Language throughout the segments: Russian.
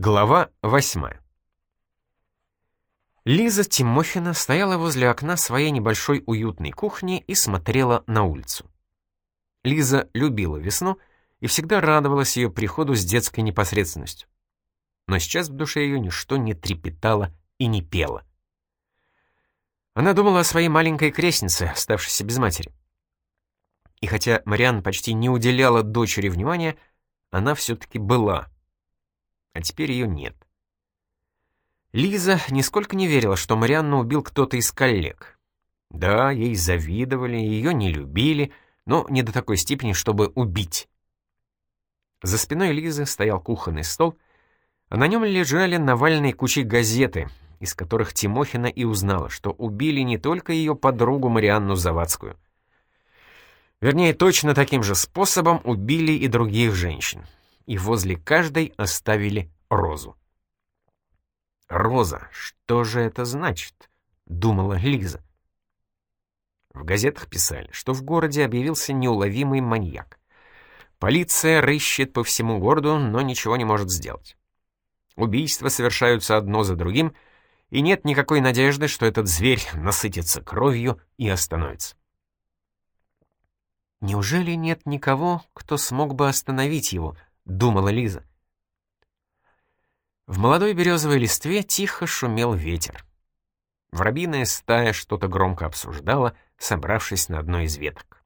Глава восьмая. Лиза Тимохина стояла возле окна своей небольшой уютной кухни и смотрела на улицу. Лиза любила весну и всегда радовалась ее приходу с детской непосредственностью. Но сейчас в душе ее ничто не трепетало и не пело. Она думала о своей маленькой крестнице, оставшейся без матери. И хотя Мариан почти не уделяла дочери внимания, она все-таки была — а теперь ее нет. Лиза нисколько не верила, что Марианну убил кто-то из коллег. Да, ей завидовали, ее не любили, но не до такой степени, чтобы убить. За спиной Лизы стоял кухонный стол, а на нем лежали навальные кучи газеты, из которых Тимохина и узнала, что убили не только ее подругу Марианну Завадскую. Вернее, точно таким же способом убили и других женщин и возле каждой оставили розу. «Роза, что же это значит?» — думала Лиза. В газетах писали, что в городе объявился неуловимый маньяк. Полиция рыщет по всему городу, но ничего не может сделать. Убийства совершаются одно за другим, и нет никакой надежды, что этот зверь насытится кровью и остановится. Неужели нет никого, кто смог бы остановить его —— думала Лиза. В молодой березовой листве тихо шумел ветер. Воробьиная стая что-то громко обсуждала, собравшись на одной из веток.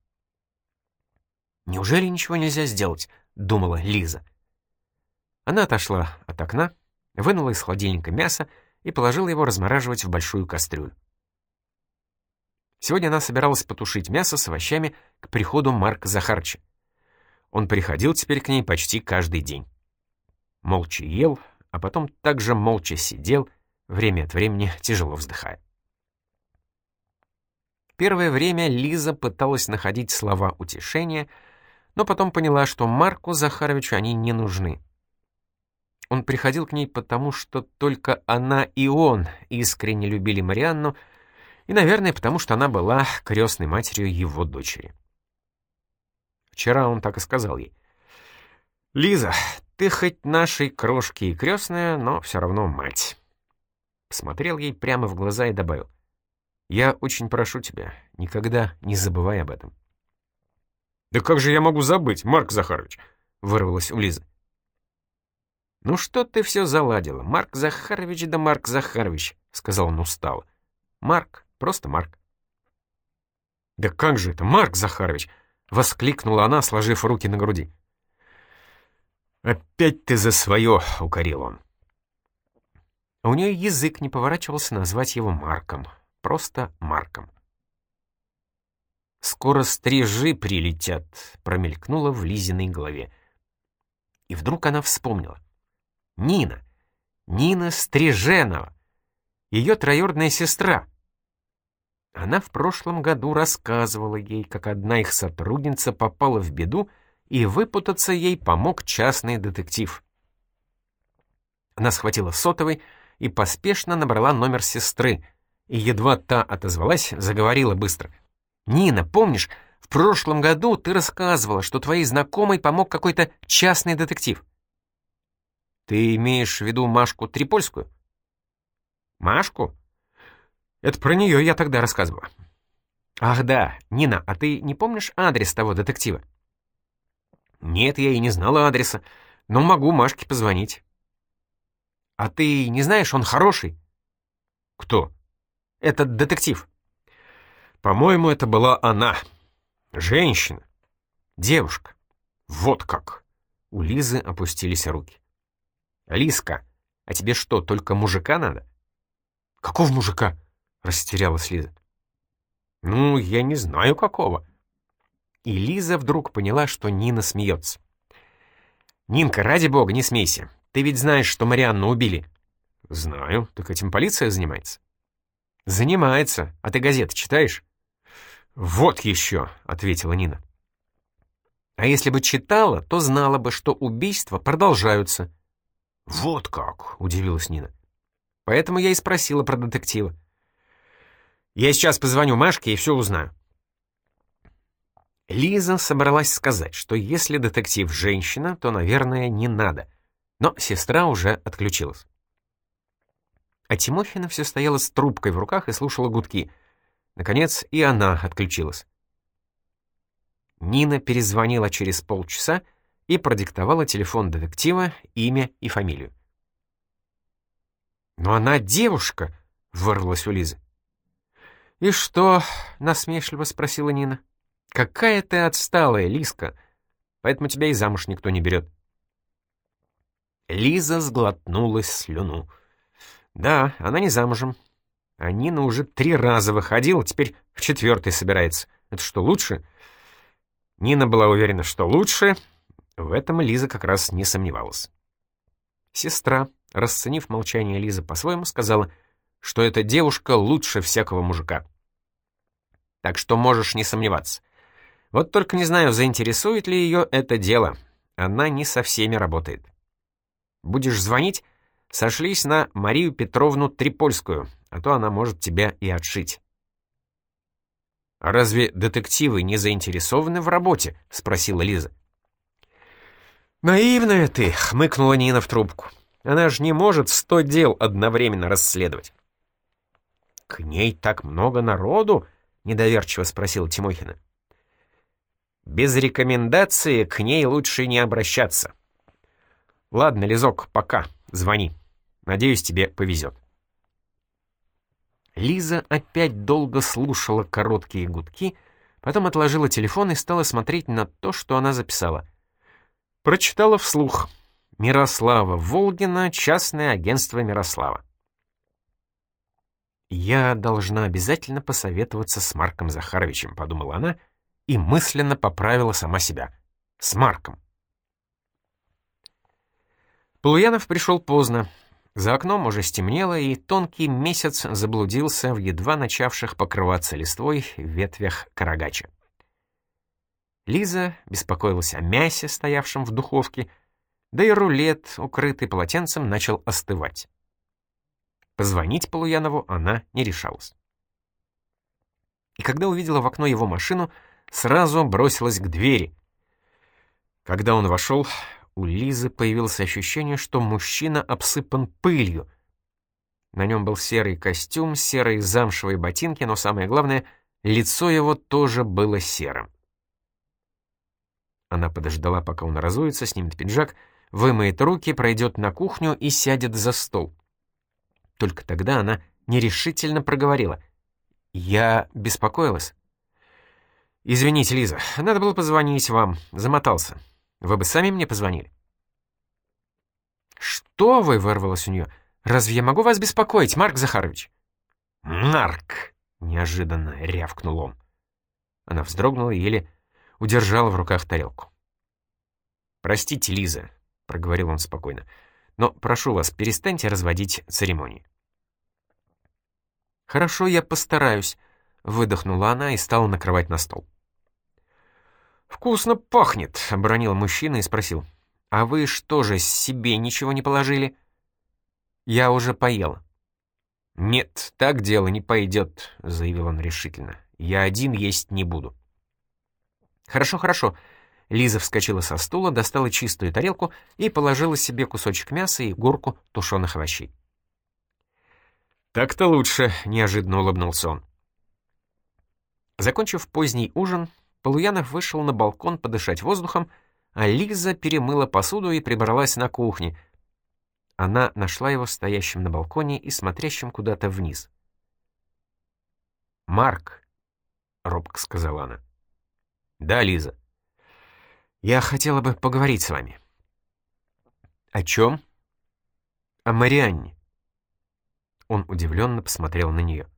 «Неужели ничего нельзя сделать?» — думала Лиза. Она отошла от окна, вынула из холодильника мясо и положила его размораживать в большую кастрюлю. Сегодня она собиралась потушить мясо с овощами к приходу Марка Захарча. Он приходил теперь к ней почти каждый день. Молча ел, а потом также молча сидел, время от времени тяжело вздыхая. Первое время Лиза пыталась находить слова утешения, но потом поняла, что Марку Захаровичу они не нужны. Он приходил к ней потому, что только она и он искренне любили Марианну, и, наверное, потому что она была крестной матерью его дочери. Вчера он так и сказал ей. «Лиза, ты хоть нашей крошки и крестная, но все равно мать». Посмотрел ей прямо в глаза и добавил. «Я очень прошу тебя, никогда не забывай об этом». «Да как же я могу забыть, Марк Захарович?» — вырвалось у Лизы. «Ну что ты все заладила? Марк Захарович да Марк Захарович», — сказал он устало. «Марк, просто Марк». «Да как же это, Марк Захарович?» — воскликнула она, сложив руки на груди. «Опять ты за свое!» — укорил он. У нее язык не поворачивался назвать его Марком. Просто Марком. «Скоро стрижи прилетят», — промелькнуло в Лизиной голове. И вдруг она вспомнила. Нина. Нина Стриженова. Ее троюродная сестра. Она в прошлом году рассказывала ей, как одна их сотрудница попала в беду, и выпутаться ей помог частный детектив. Она схватила сотовый и поспешно набрала номер сестры, и едва та отозвалась, заговорила быстро. «Нина, помнишь, в прошлом году ты рассказывала, что твоей знакомой помог какой-то частный детектив?» «Ты имеешь в виду Машку Трипольскую?» «Машку?» Это про нее я тогда рассказывала. Ах да, Нина, а ты не помнишь адрес того детектива? Нет, я и не знала адреса, но могу Машке позвонить. А ты не знаешь, он хороший? Кто? Этот детектив. По-моему, это была она. Женщина. Девушка. Вот как. У Лизы опустились руки. Лизка, а тебе что, только мужика надо? Какого мужика? — растерялась Лиза. «Ну, я не знаю, какого». И Лиза вдруг поняла, что Нина смеется. «Нинка, ради бога, не смейся. Ты ведь знаешь, что Марианну убили». «Знаю. Так этим полиция занимается?» «Занимается. А ты газеты читаешь?» «Вот еще», — ответила Нина. «А если бы читала, то знала бы, что убийства продолжаются». «Вот как!» — удивилась Нина. «Поэтому я и спросила про детектива. Я сейчас позвоню Машке и все узнаю». Лиза собралась сказать, что если детектив женщина, то, наверное, не надо. Но сестра уже отключилась. А Тимохина все стояла с трубкой в руках и слушала гудки. Наконец и она отключилась. Нина перезвонила через полчаса и продиктовала телефон детектива, имя и фамилию. «Но она девушка!» — вырвалась у Лизы. «И что?» — насмешливо спросила Нина. «Какая ты отсталая, Лизка, поэтому тебя и замуж никто не берет». Лиза сглотнула слюну. «Да, она не замужем. А Нина уже три раза выходила, теперь в четвертый собирается. Это что, лучше?» Нина была уверена, что лучше. В этом Лиза как раз не сомневалась. Сестра, расценив молчание Лизы по-своему, сказала, что эта девушка лучше всякого мужика. Так что можешь не сомневаться. Вот только не знаю, заинтересует ли ее это дело. Она не со всеми работает. Будешь звонить, сошлись на Марию Петровну Трипольскую, а то она может тебя и отшить. «А разве детективы не заинтересованы в работе?» — спросила Лиза. «Наивная ты!» — хмыкнула Нина в трубку. «Она же не может сто дел одновременно расследовать». «К ней так много народу?» — недоверчиво спросил Тимохина. «Без рекомендации к ней лучше не обращаться». «Ладно, Лизок, пока. Звони. Надеюсь, тебе повезет». Лиза опять долго слушала короткие гудки, потом отложила телефон и стала смотреть на то, что она записала. Прочитала вслух. «Мирослава Волгина, частное агентство Мирослава». «Я должна обязательно посоветоваться с Марком Захаровичем», — подумала она и мысленно поправила сама себя. «С Марком». Полуянов пришел поздно. За окном уже стемнело, и тонкий месяц заблудился в едва начавших покрываться листвой ветвях карагача. Лиза беспокоилась о мясе, стоявшем в духовке, да и рулет, укрытый полотенцем, начал остывать. Позвонить Полуянову она не решалась. И когда увидела в окно его машину, сразу бросилась к двери. Когда он вошел, у Лизы появилось ощущение, что мужчина обсыпан пылью. На нем был серый костюм, серые замшевые ботинки, но самое главное, лицо его тоже было серым. Она подождала, пока он разуется, снимет пиджак, вымоет руки, пройдет на кухню и сядет за стол. Только тогда она нерешительно проговорила. «Я беспокоилась». «Извините, Лиза, надо было позвонить вам. Замотался. Вы бы сами мне позвонили». «Что вы?» — вырвалось у нее. «Разве я могу вас беспокоить, Марк Захарович?» «Марк!» — неожиданно рявкнул он. Она вздрогнула и еле удержала в руках тарелку. «Простите, Лиза», — проговорил он спокойно, — «но прошу вас, перестаньте разводить церемонии». «Хорошо, я постараюсь», — выдохнула она и стала накрывать на стол. «Вкусно пахнет», — обронил мужчина и спросил. «А вы что же, себе ничего не положили?» «Я уже поела». «Нет, так дело не пойдет», — заявил он решительно. «Я один есть не буду». «Хорошо, хорошо». Лиза вскочила со стула, достала чистую тарелку и положила себе кусочек мяса и горку тушеных овощей. «Так-то лучше», — неожиданно улыбнулся он. Закончив поздний ужин, Полуянов вышел на балкон подышать воздухом, а Лиза перемыла посуду и прибралась на кухне. Она нашла его стоящим на балконе и смотрящим куда-то вниз. «Марк», — робко сказала она. «Да, Лиза. Я хотела бы поговорить с вами». «О чем?» «О Марианне». Он удивленно посмотрел на нее.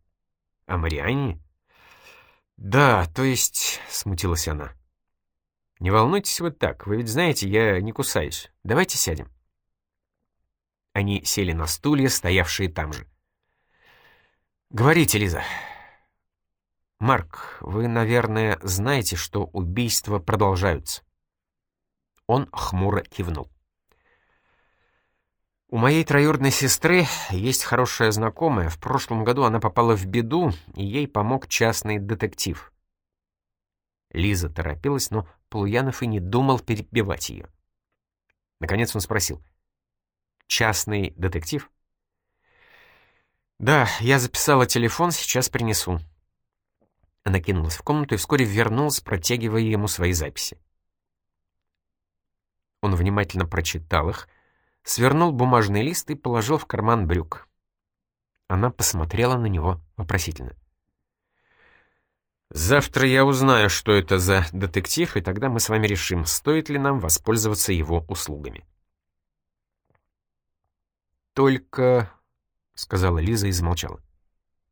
«О Марианне?» «Да, то есть...» — смутилась она. «Не волнуйтесь вот так, вы ведь знаете, я не кусаюсь. Давайте сядем». Они сели на стулья, стоявшие там же. «Говорите, Лиза». «Марк, вы, наверное, знаете, что убийства продолжаются». Он хмуро кивнул. У моей троюродной сестры есть хорошая знакомая. В прошлом году она попала в беду, и ей помог частный детектив. Лиза торопилась, но Полуянов и не думал перебивать ее. Наконец он спросил. частный детектив?» «Да, я записала телефон, сейчас принесу». Она кинулась в комнату и вскоре вернулась, протягивая ему свои записи. Он внимательно прочитал их, свернул бумажный лист и положил в карман брюк. Она посмотрела на него вопросительно. «Завтра я узнаю, что это за детектив, и тогда мы с вами решим, стоит ли нам воспользоваться его услугами». «Только...» — сказала Лиза и замолчала.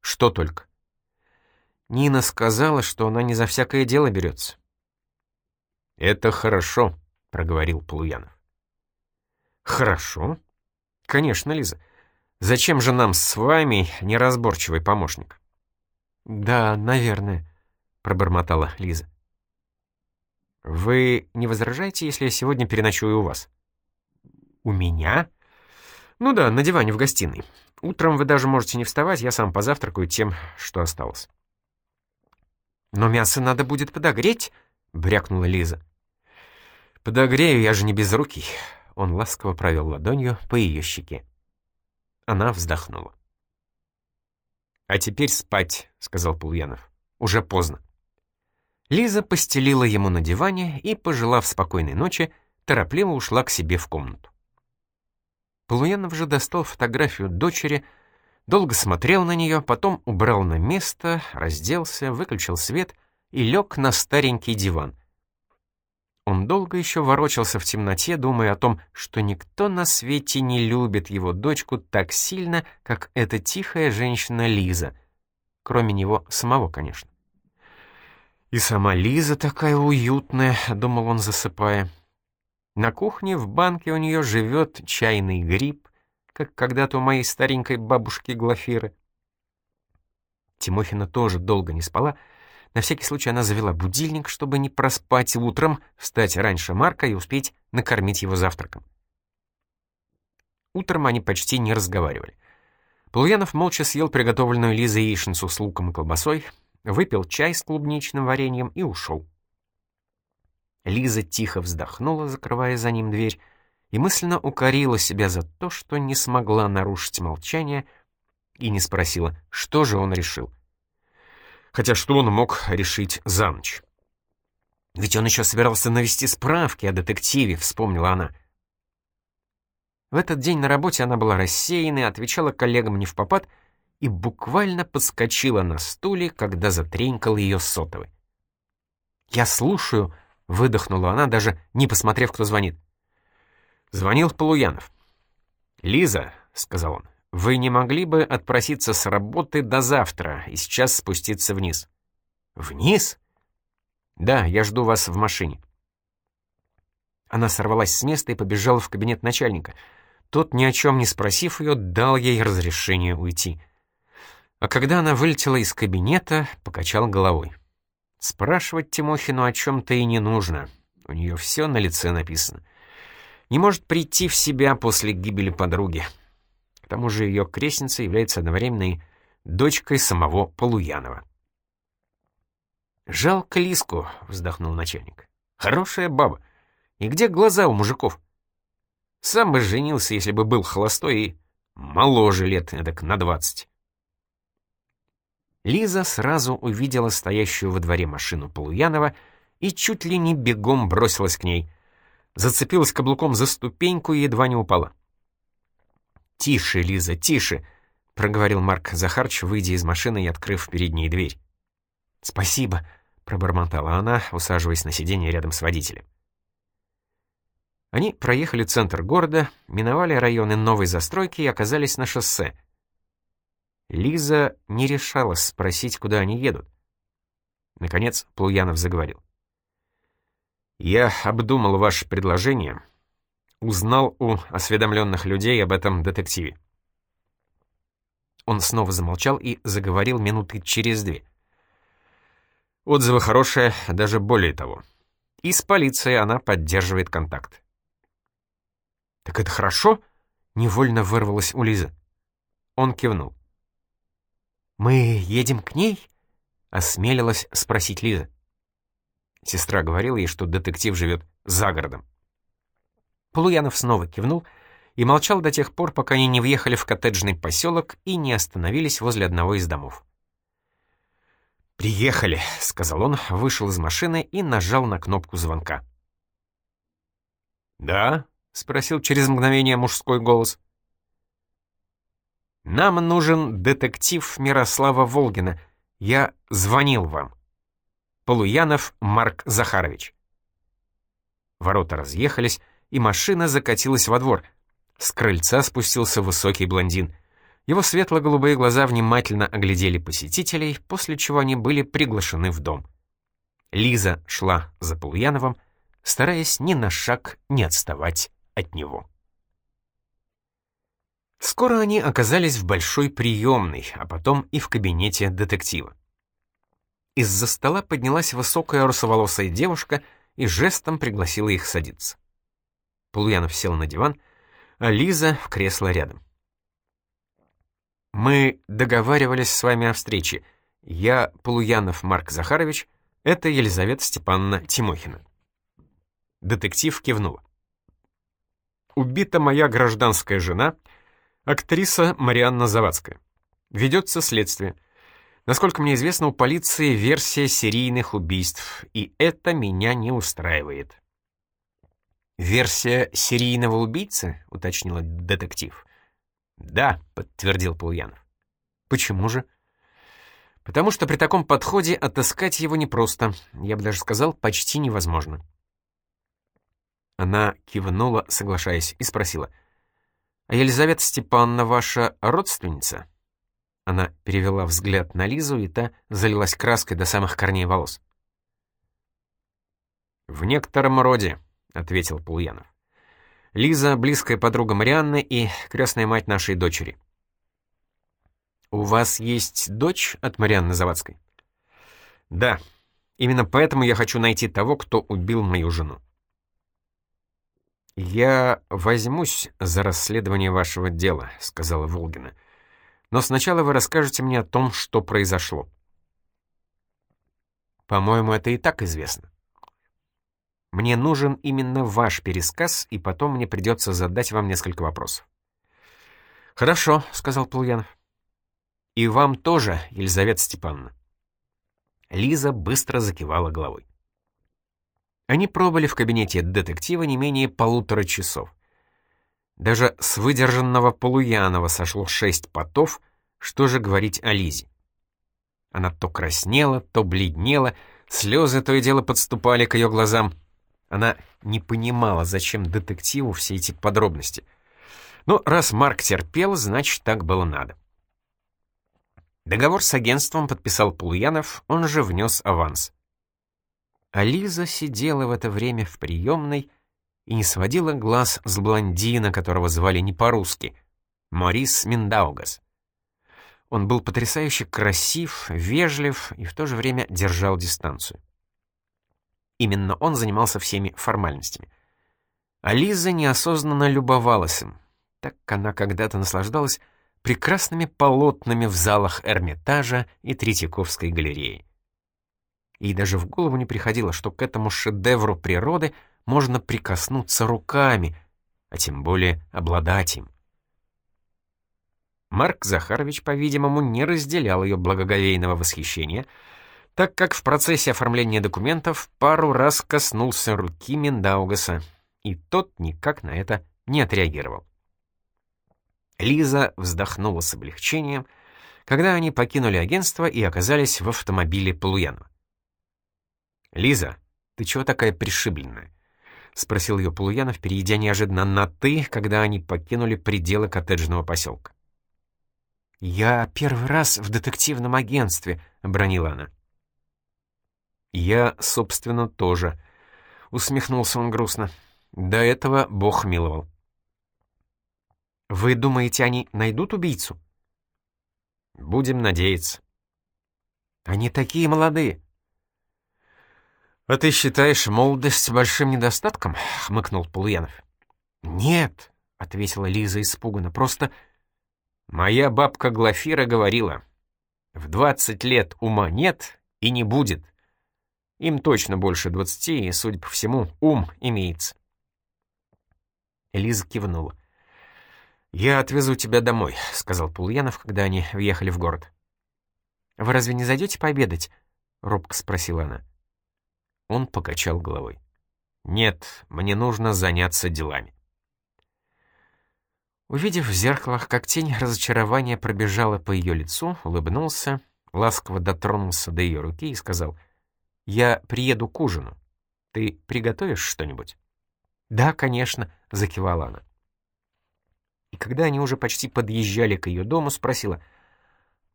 «Что только?» Нина сказала, что она не за всякое дело берется. «Это хорошо», — проговорил Полуянов. «Хорошо? Конечно, Лиза. Зачем же нам с вами неразборчивый помощник?» «Да, наверное», — пробормотала Лиза. «Вы не возражаете, если я сегодня переночую у вас?» «У меня?» «Ну да, на диване в гостиной. Утром вы даже можете не вставать, я сам позавтракаю тем, что осталось». «Но мясо надо будет подогреть», — брякнула Лиза. «Подогрею, я же не безрукий». Он ласково провел ладонью по ее щеке. Она вздохнула. «А теперь спать», — сказал Полуянов. «Уже поздно». Лиза постелила ему на диване и, пожелав спокойной ночи, торопливо ушла к себе в комнату. Полуянов же достал фотографию дочери, долго смотрел на нее, потом убрал на место, разделся, выключил свет и лег на старенький диван. Он долго еще ворочался в темноте, думая о том, что никто на свете не любит его дочку так сильно, как эта тихая женщина Лиза, кроме него самого, конечно. «И сама Лиза такая уютная», — думал он, засыпая. На кухне в банке у нее живет чайный гриб, как когда-то у моей старенькой бабушки Глафиры. Тимохина тоже долго не спала. На всякий случай она завела будильник, чтобы не проспать утром, встать раньше Марка и успеть накормить его завтраком. Утром они почти не разговаривали. Полуянов молча съел приготовленную Лизой яичницу с луком и колбасой, выпил чай с клубничным вареньем и ушел. Лиза тихо вздохнула, закрывая за ним дверь, и мысленно укорила себя за то, что не смогла нарушить молчание и не спросила, что же он решил. Хотя что он мог решить за ночь? Ведь он еще собирался навести справки о детективе, вспомнила она. В этот день на работе она была рассеянной, отвечала коллегам не в попад — и буквально подскочила на стуле, когда затренькал ее сотовый. «Я слушаю», — выдохнула она, даже не посмотрев, кто звонит. Звонил Полуянов. «Лиза», — сказал он, — «вы не могли бы отпроситься с работы до завтра и сейчас спуститься вниз?» «Вниз?» «Да, я жду вас в машине». Она сорвалась с места и побежала в кабинет начальника. Тот, ни о чем не спросив ее, дал ей разрешение уйти. А когда она вылетела из кабинета, покачал головой. Спрашивать Тимохину о чем-то и не нужно. У нее все на лице написано. Не может прийти в себя после гибели подруги. Тому же ее крестница является одновременно дочкой самого Полуянова. «Жалко Лиску», — вздохнул начальник. «Хорошая баба. И где глаза у мужиков? Сам бы женился, если бы был холостой и моложе лет, эдак на двадцать. Лиза сразу увидела стоящую во дворе машину Полуянова и чуть ли не бегом бросилась к ней. Зацепилась каблуком за ступеньку и едва не упала. «Тише, Лиза, тише!» — проговорил Марк Захарч, выйдя из машины и открыв перед ней дверь. «Спасибо», — пробормотала она, усаживаясь на сиденье рядом с водителем. Они проехали центр города, миновали районы новой застройки и оказались на шоссе — Лиза не решалась спросить, куда они едут. Наконец Плуянов заговорил. «Я обдумал ваше предложение, узнал у осведомленных людей об этом детективе». Он снова замолчал и заговорил минуты через две. Отзывы хорошие, даже более того. И с полицией она поддерживает контакт. «Так это хорошо?» — невольно вырвалось у Лизы. Он кивнул. «Мы едем к ней?» — осмелилась спросить Лиза. Сестра говорила ей, что детектив живет за городом. Полуянов снова кивнул, и молчал до тех пор, пока они не въехали в коттеджный поселок и не остановились возле одного из домов. «Приехали», — сказал он, вышел из машины и нажал на кнопку звонка. «Да?» — спросил через мгновение мужской голос. «Нам нужен детектив Мирослава Волгина. Я звонил вам. Полуянов Марк Захарович». Ворота разъехались, и машина закатилась во двор. С крыльца спустился высокий блондин. Его светло-голубые глаза внимательно оглядели посетителей, после чего они были приглашены в дом. Лиза шла за Полуяновым, стараясь ни на шаг не отставать от него. Скоро они оказались в большой приемной, а потом и в кабинете детектива. Из-за стола поднялась высокая русоволосая девушка и жестом пригласила их садиться. Полуянов сел на диван, а Лиза в кресло рядом. «Мы договаривались с вами о встрече. Я Полуянов Марк Захарович, это Елизавета Степановна Тимохина». Детектив кивнула. «Убита моя гражданская жена, актриса Марианна Завадская. Ведется следствие. Насколько мне известно, у полиции версия серийных убийств, и это меня не устраивает. «Версия серийного убийцы?» — уточнила детектив. «Да», — подтвердил Полуянов. «Почему же?» «Потому что при таком подходе отыскать его непросто, я бы даже сказал, почти невозможно». Она кивнула, соглашаясь, и спросила. «А Елизавета Степановна ваша родственница?» Она перевела взгляд на Лизу, и та залилась краской до самых корней волос. «В некотором роде», — ответил Полуянов. «Лиза — близкая подруга Марианны и крестная мать нашей дочери». «У вас есть дочь от Марианны Завадской?» «Да. Именно поэтому я хочу найти того, кто убил мою жену». «Я возьмусь за расследование вашего дела», — сказала Волгина. Но сначала вы расскажете мне о том, что произошло. По-моему, это и так известно. Мне нужен именно ваш пересказ, и потом мне придется задать вам несколько вопросов. «Хорошо», — сказал Плуянов. «И вам тоже, Елизавета Степановна». Лиза быстро закивала головой. Они пробыли в кабинете детектива не менее полутора часов. Даже с выдержанного Полуянова сошло шесть потов, что же говорить о Лизе. Она то краснела, то бледнела, слезы то и дело подступали к ее глазам. Она не понимала, зачем детективу все эти подробности. Но раз Марк терпел, значит, так было надо. Договор с агентством подписал Полуянов, он же внес аванс. А сидела в это время в приемной, и не сводила глаз с блондина, которого звали не по-русски — Морис Миндаугас. Он был потрясающе красив, вежлив и в то же время держал дистанцию. Именно он занимался всеми формальностями. А Лиза неосознанно любовалась им, так она когда-то наслаждалась прекрасными полотнами в залах Эрмитажа и Третьяковской галереи. Ей даже в голову не приходило, что к этому шедевру природы — можно прикоснуться руками, а тем более обладать им. Марк Захарович, по-видимому, не разделял ее благоговейного восхищения, так как в процессе оформления документов пару раз коснулся руки Миндаугаса, и тот никак на это не отреагировал. Лиза вздохнула с облегчением, когда они покинули агентство и оказались в автомобиле Полуянова. «Лиза, ты чего такая пришибленная?» — спросил ее Полуянов, перейдя неожиданно на «ты», когда они покинули пределы коттеджного поселка. «Я первый раз в детективном агентстве», — бронила она. «Я, собственно, тоже», — усмехнулся он грустно. «До этого Бог миловал». «Вы думаете, они найдут убийцу?» «Будем надеяться». «Они такие молодые». «А ты считаешь молодость большим недостатком?» — хмыкнул Полуянов. «Нет», — ответила Лиза испуганно, — «просто...» «Моя бабка Глафира говорила, в двадцать лет ума нет и не будет. Им точно больше двадцати, и, судя по всему, ум имеется». Лиза кивнула. «Я отвезу тебя домой», — сказал Пульянов, когда они въехали в город. «Вы разве не зайдете пообедать?» — робко спросила она. Он покачал головой. «Нет, мне нужно заняться делами». Увидев в зеркалах, как тень разочарования пробежала по ее лицу, улыбнулся, ласково дотронулся до ее руки и сказал, «Я приеду к ужину. Ты приготовишь что-нибудь?» «Да, конечно», — закивала она. И когда они уже почти подъезжали к ее дому, спросила,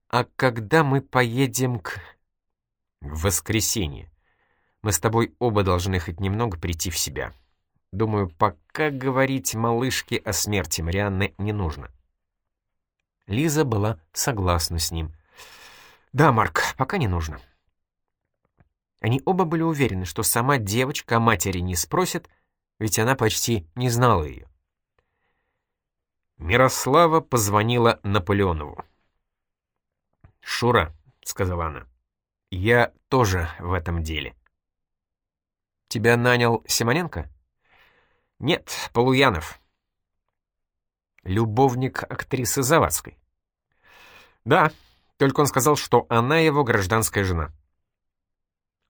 «А когда мы поедем к...» «В воскресенье. Мы с тобой оба должны хоть немного прийти в себя. Думаю, пока говорить малышке о смерти Марианны не нужно». Лиза была согласна с ним. «Да, Марк, пока не нужно». Они оба были уверены, что сама девочка о матери не спросит, ведь она почти не знала ее. Мирослава позвонила Наполеонову. «Шура», — сказала она, — «я тоже в этом деле». «Тебя нанял Симоненко?» «Нет, Полуянов». «Любовник актрисы Завадской?» «Да, только он сказал, что она его гражданская жена».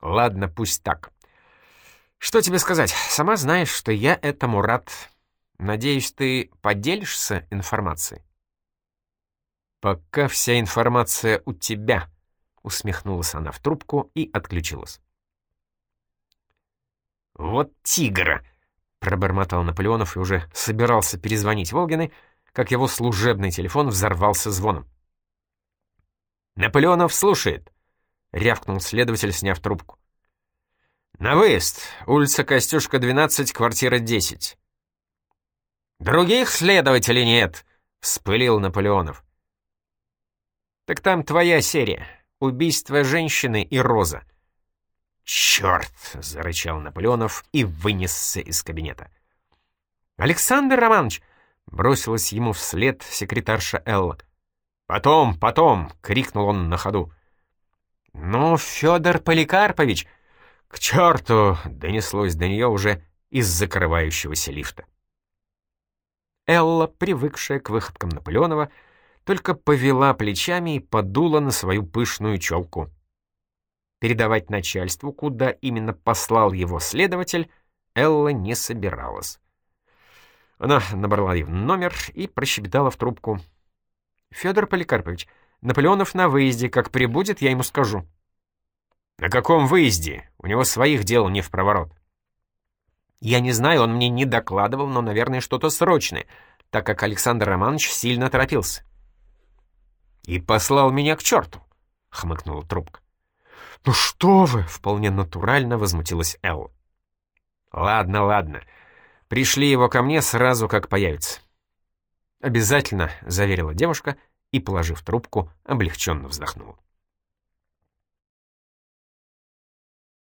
«Ладно, пусть так. Что тебе сказать? Сама знаешь, что я этому рад. Надеюсь, ты поделишься информацией?» «Пока вся информация у тебя», — усмехнулась она в трубку и отключилась. «Вот тигра!» — пробормотал Наполеонов и уже собирался перезвонить Волгиной, как его служебный телефон взорвался звоном. «Наполеонов слушает», — рявкнул следователь, сняв трубку. «На выезд. Улица Костюшка, 12, квартира 10. «Других следователей нет!» — вспылил Наполеонов. «Так там твоя серия. Убийство женщины и Роза». «Черт!» — зарычал Наполеонов и вынесся из кабинета. «Александр Романович!» — бросилась ему вслед секретарша Элла. «Потом, потом!» — крикнул он на ходу. «Ну, Федор Поликарпович!» «К черту!» — донеслось до нее уже из закрывающегося лифта. Элла, привыкшая к выходкам Наполеонова, только повела плечами и подула на свою пышную челку. Передавать начальству, куда именно послал его следователь, Элла не собиралась. Она набрала его номер и прощебетала в трубку. «Федор Поликарпович, Наполеонов на выезде, как прибудет, я ему скажу». «На каком выезде? У него своих дел не в проворот». Я не знаю, он мне не докладывал, но, наверное, что-то срочное, так как Александр Романович сильно торопился. «И послал меня к черту!» — хмыкнула трубка. «Ну что вы!» — вполне натурально возмутилась Эл. «Ладно, ладно. Пришли его ко мне сразу, как появится». «Обязательно», — заверила девушка и, положив трубку, облегченно вздохнула.